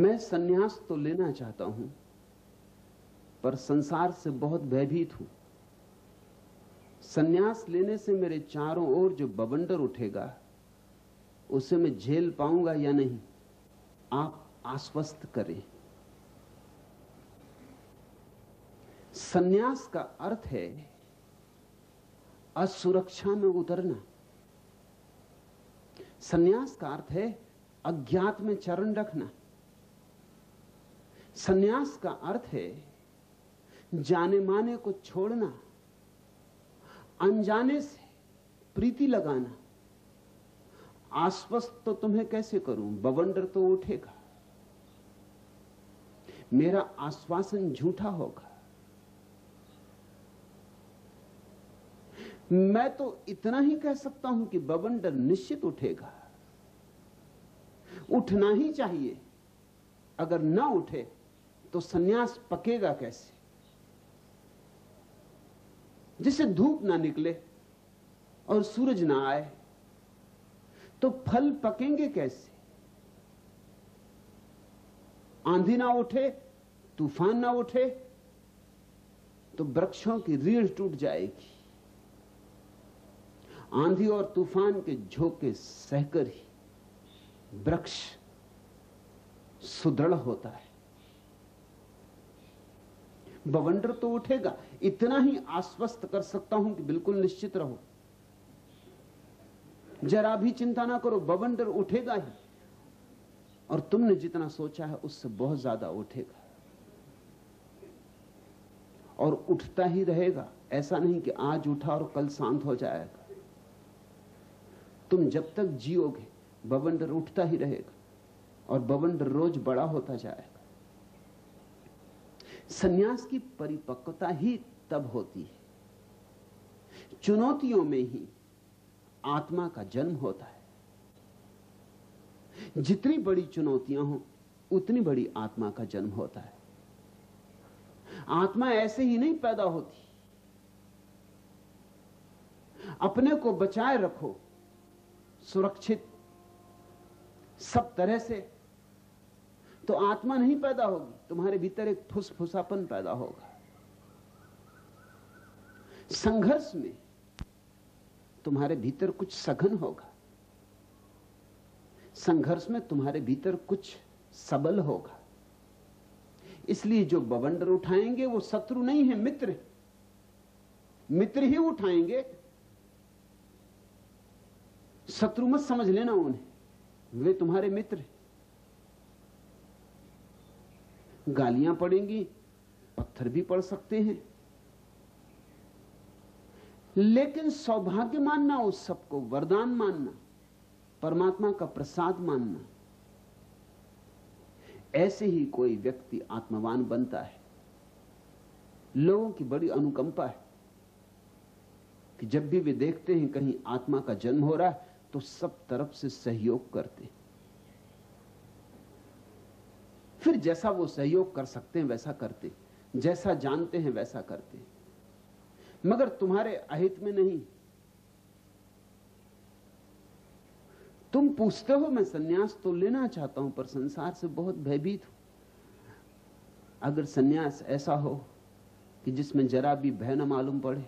मैं सन्यास तो लेना चाहता हूँ, पर संसार से बहुत भयभीत हूँ। सन्यास लेने से मेरे चारों ओर जो बबंडर उठेगा, उसे मैं झेल पाऊँगा या नहीं, आप आश्वस्त करें। सन्यास का अर्थ है असुरक्षा में उतरना। सन्यास का अर्थ है अज्ञात में चरण रखना। सन्यास का अर्थ है जाने माने को छोड़ना, अनजाने से प्रीति लगाना। आश्वस्त तो तुम्हें कैसे करूँ? बवंडर तो उठेगा। मेरा आश्वासन झूठा होगा। मैं तो इतना ही कह सकता हूँ कि बवंडर निश्चित उठेगा। उठना ही चाहिए। अगर ना उठे तो सन्यास पकेगा कैसे? जिसे धूप ना निकले और सूरज ना आए तो फल पकेंगे कैसे? आंधी ना उठे, तूफ़ान ना उठे तो वृक्षों की रीढ़ टूट जाएगी। आंधी और तूफ़ान के झोंके सहकर ही वृक्ष सुदृढ़ होता है। बवंडर तो उठेगा, इतना ही आश्वस्त कर सकता हूँ कि बिल्कुल निश्चित रहो। जरा भी चिंता ना करो, बवंडर उठेगा ही। और तुमने जितना सोचा है, उससे बहुत ज़्यादा उठेगा। और उठता ही रहेगा, ऐसा नहीं कि आज उठा और कल शांत हो जाएगा। तुम जब तक जियोगे, बवंडर उठता ही रहेगा, और बवंडर रोज बड़ा होता जाएगा। सन्यास की परिपक्वता ही तब होती है। चुनौतियों में ही आत्मा का जन्म होता है। जितनी बड़ी चुनौतियाँ हो, उतनी बड़ी आत्मा का जन्म होता है। आत्मा ऐसे ही नहीं पैदा होती। अपने को बचाए रखो, सुरक्षित, सब तरह से तो आत्मा नहीं पैदा होगी। तुम्हारे भीतर एक फुसफुसापन पैदा होगा। संघर्ष में तुम्हारे भीतर कुछ सघन होगा। संघर्ष में तुम्हारे भीतर कुछ सबल होगा। इसलिए जो बवंडर उठाएँगे, वो शत्रु नहीं है, मित्र मित्र ही उठाएँगे। शत्रु मत समझ लेना उन्हें। वे तुम्हारे मित्र गालियाँ पड़ेंगी, पत्थर भी पड़ सकते हैं। लेकिन सौभाग्य मानना, उस सबको वरदान मानना, परमात्मा का प्रसाद मानना, ऐसे ही कोई व्यक्ति आत्मवान बनता है। लोगों की बड़ी अनुकंपा है कि जब भी वे देखते हैं कहीं आत्मा का जन्म हो रहा है तो सब तरफ़ से सहयोग करते हैं। जैसा वो सहयोग कर सकते हैं, वैसा करते जैसा जानते हैं, वैसा करते मगर तुम्हारे अहित में नहीं। तुम पूछते हो, मैं सन्यास तो लेना चाहता हूँ, पर संसार से बहुत भयभीत हूँ। अगर सन्यास ऐसा हो कि जिसमें जरा भी भय न मालूम पड़े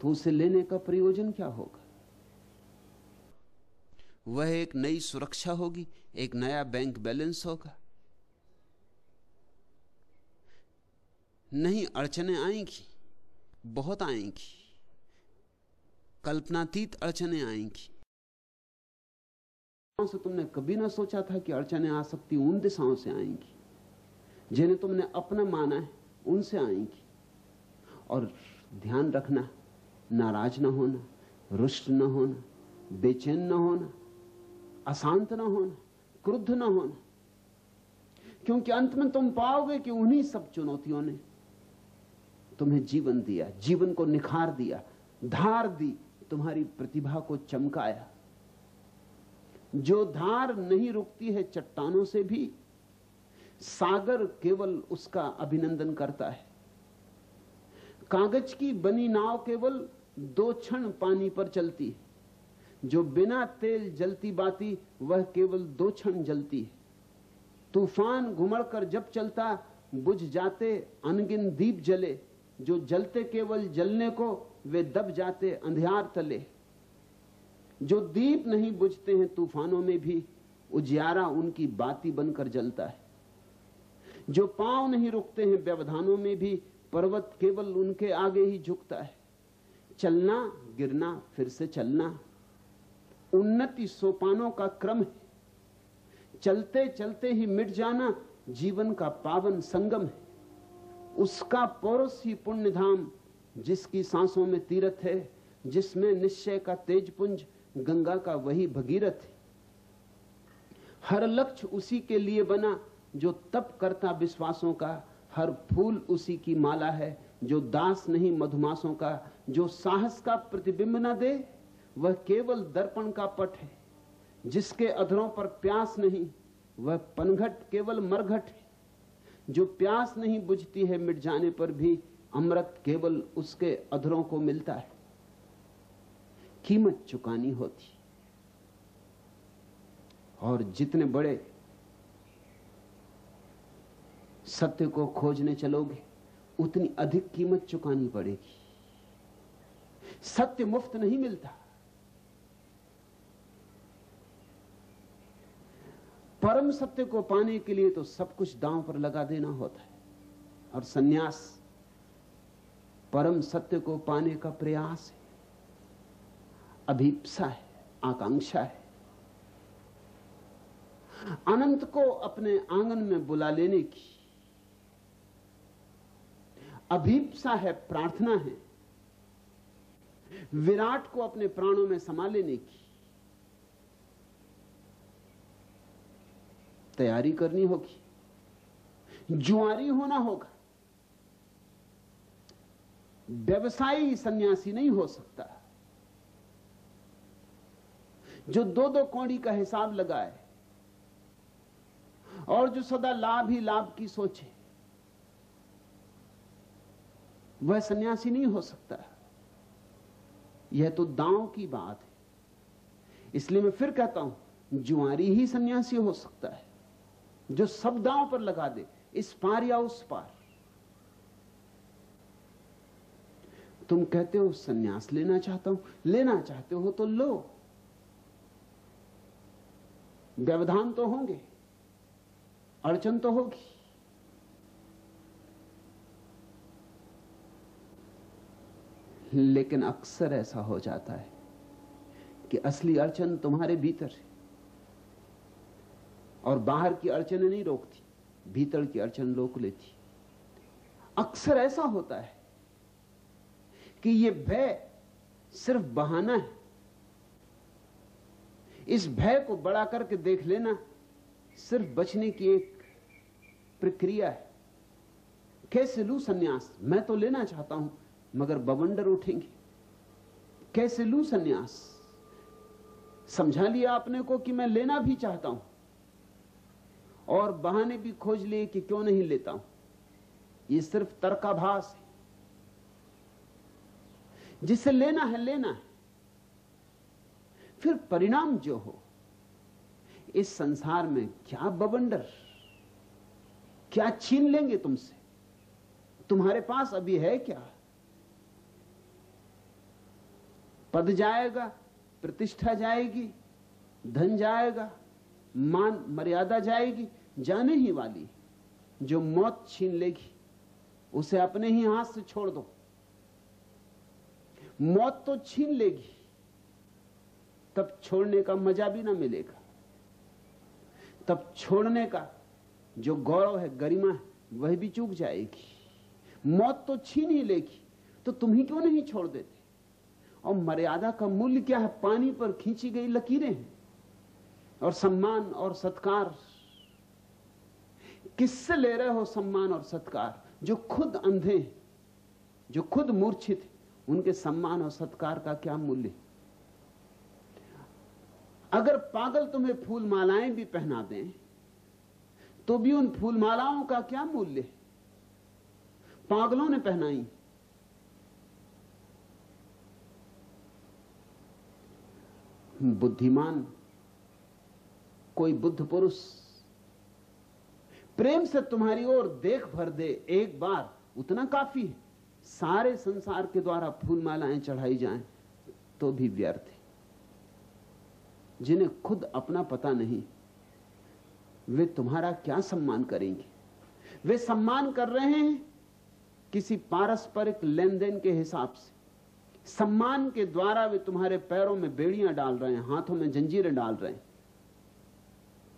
तो उसे लेने का प्रयोजन क्या होगा? वह एक नई सुरक्षा होगी, एक नया बैंक बैलेंस होगा। नहीं, अड़चने आएँगी, बहुत आएँगी, कल्पनातीत अड़चने आएँगी। से तुमने कभी ना सोचा था कि अड़चने आ सकती, उन दिशाओं से आएँगी, जिन्हें तुमने अपना माना है, उनसे आएँगी। और ध्यान रखना, नाराज़ ना होना, रुष्ट ना होना, बेचैन ना होना, अशांत ना होना, क्रुद्ध ना होना, क्योंकि अंत में तुम पाओगे कि उन्हीं सब चुनौतियों ने तुम्हें जीवन दिया, जीवन को निखार दिया, धार दी, तुम्हारी प्रतिभा को चमकाया। जो धार नहीं रुकती है चट्टानों से भी, सागर केवल उसका अभिनंदन करता है। कागज़ की बनी नाव केवल दो क्षण पानी पर चलती है। जो बिना तेल जलती बाती, वह केवल दो क्षण जलती है। तूफ़ान घुमड़ कर जब चलता, बुझ जाते, अनगिन दीप जले। जो जलते केवल जलने को, वे दब जाते अंधियार तले। जो दीप नहीं बुझते हैं तूफानों में भी, उजियारा उनकी बाती बनकर जलता है। जो पाँव नहीं रुकते हैं व्यवधानों में भी, पर्वत केवल उनके आगे ही झुकता है। चलना, गिरना, फिर से चलना, उन्नति सोपानों का क्रम है। चलते चलते ही मिट जाना, जीवन का पावन संगम है। उसका पौरस ही पुण्य धाम जिसकी सांसों में तीरथ है, जिसमें निश्चय का तेज पुंज गंगा का वही भगीरथ है। हर लक्ष्य उसी के लिए बना, जो तप करता विश्वासों का, हर फूल उसी की माला है, जो दास नहीं मधुमासों का, जो साहस का प्रतिबिंब न दे, वह केवल दर्पण का पट है। जिसके अधरों पर प्यास नहीं, वह पनघट केवल मरघट है। जो प्यास नहीं बुझती है मिट जाने पर भी अमृत केवल उसके अधरों को मिलता है। कीमत चुकानी होती। और जितने बड़े सत्य को खोजने चलोगे, उतनी अधिक कीमत चुकानी पड़ेगी। सत्य मुफ़्त नहीं मिलता। परम सत्य को पाने के लिए तो सब कुछ दांव पर लगा देना होता है। और सन्यास परम सत्य को पाने का प्रयास है। अभीपसा है, आकांक्षा है। अनंत को अपने आँगन में बुला लेने की अभीपसा है, प्रार्थना है। विराट को अपने प्राणों में समा लेने की तैयारी करनी होगी। जुआरी होना होगा। व्यवसायी सन्यासी नहीं हो सकता। जो दो दो कौड़ी का हिसाब लगाए और जो सदा लाभ ही लाभ की सोचे, वह सन्यासी नहीं हो सकता। यह तो दांव की बात है। इसलिए मैं फिर कहता हूँ, जुआरी ही सन्यासी हो सकता है। जो सब दांव पर लगा दे, इस पार या उस पार। तुम कहते हो, सन्यास लेना चाहता हूँ, लेना चाहते हो तो लो। व्यवधान तो होंगे, अड़चन तो होगी। लेकिन अक्सर ऐसा हो जाता है कि असली अड़चन तुम्हारे भीतर है। और बाहर की अड़चने नहीं रोकती, भीतर की अड़चन रोक लेती। अक्सर ऐसा होता है कि यह भय सिर्फ़ बहाना है। इस भय को बड़ा करके देख लेना सिर्फ़ बचने की एक प्रक्रिया है। कैसे लू सन्यास? मैं तो लेना चाहता हूँ, मगर बवंडर उठेंगे। कैसे लू सन्यास? समझा लिया आपने को कि मैं लेना भी चाहता हूँ और बहाने भी खोज लिए कि क्यों नहीं लेता हूँ। यह सिर्फ़ तर्काभास है। जिसे लेना है लेना है। फिर परिणाम जो हो, इस संसार में क्या बवंडर? क्या छीन लेंगे तुमसे? तुम्हारे पास अभी है क्या? पद जाएगा, प्रतिष्ठा जाएगी, धन जाएगा, मान, मर्यादा जाएगी जाने ही वाली जो मौत छीन लेगी, उसे अपने ही हाथ से छोड़ दो। मौत तो छीन लेगी, तब छोड़ने का मज़ा भी ना मिलेगा। तब छोड़ने का जो गौरव है, गरिमा है, वह भी चूक जाएगी। मौत तो छीन ही लेगी तो तुम ही क्यों नहीं छोड़ देते? और मर्यादा का मूल्य क्या है? पानी पर खींची गई लकीरें हैं। और सम्मान और सत्कार किससे ले रहे हो सम्मान और सत्कार? जो खुद अंधे हैं, जो खुद मूर्छित हैं, उनके सम्मान और सत्कार का क्या मूल्य? अगर पागल तुम्हें फूल मालाएँ भी पहना दें तो भी उन फूल मालाओं का क्या मूल्य पागलों ने पहनाई। बुद्धिमान, कोई बुद्ध पुरुष प्रेम से तुम्हारी ओर देख भर दे, एक बार। उतना काफ़ी है। सारे संसार के द्वारा फूल मालाएँ चढ़ाई जाएँ तो भी व्यर्थ है। जिन्हें खुद अपना पता नहीं, वे तुम्हारा क्या सम्मान करेंगे? वे सम्मान कर रहे हैं किसी पारस्परिक लेन देन के हिसाब से। सम्मान के द्वारा वे तुम्हारे पैरों में बेड़ियाँ डाल रहे हैं, हाथों में जंजीरें डाल रहे हैं।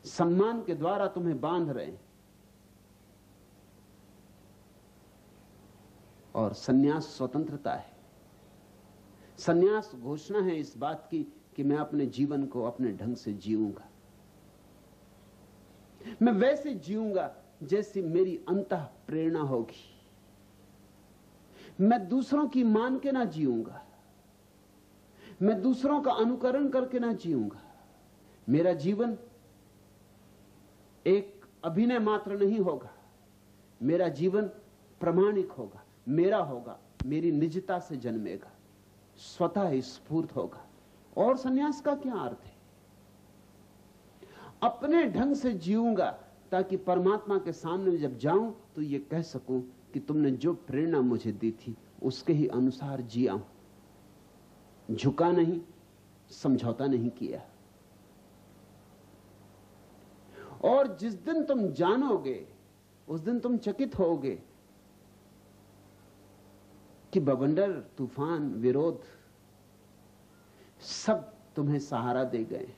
सम्मान के द्वारा तुम्हें बाँध रहे हैं। और सन्यास स्वतंत्रता है। सन्यास घोषणा है इस बात की कि मैं अपने जीवन को अपने ढंग से जीऊँगा। मैं वैसे जीऊँगा जैसी मेरी अंत प्रेरणा होगी। मैं दूसरों की मान के ना जीऊँगा। मैं दूसरों का अनुकरण करके ना जीऊँगा। मेरा जीवन एक अभिनय मात्र नहीं होगा। मेरा जीवन प्रमाणिक होगा। मेरा होगा, मेरी निजता से जन्मेगा, स्वतः स्फूर्त होगा। और सन्यास का क्या अर्थ है? अपने ढंग से जीऊँगा ताकि परमात्मा के सामने जब जाऊँ तो यह कह सकूँ कि तुमने जो प्रेरणा मुझे दी थी, उसके ही अनुसार जिया हूँ। झुका नहीं, समझौता नहीं किया। और जिस दिन तुम जानोगे, उस दिन तुम चकित होगे कि बवंडर तूफ़ान विरोध सब तुम्हें सहारा दे गए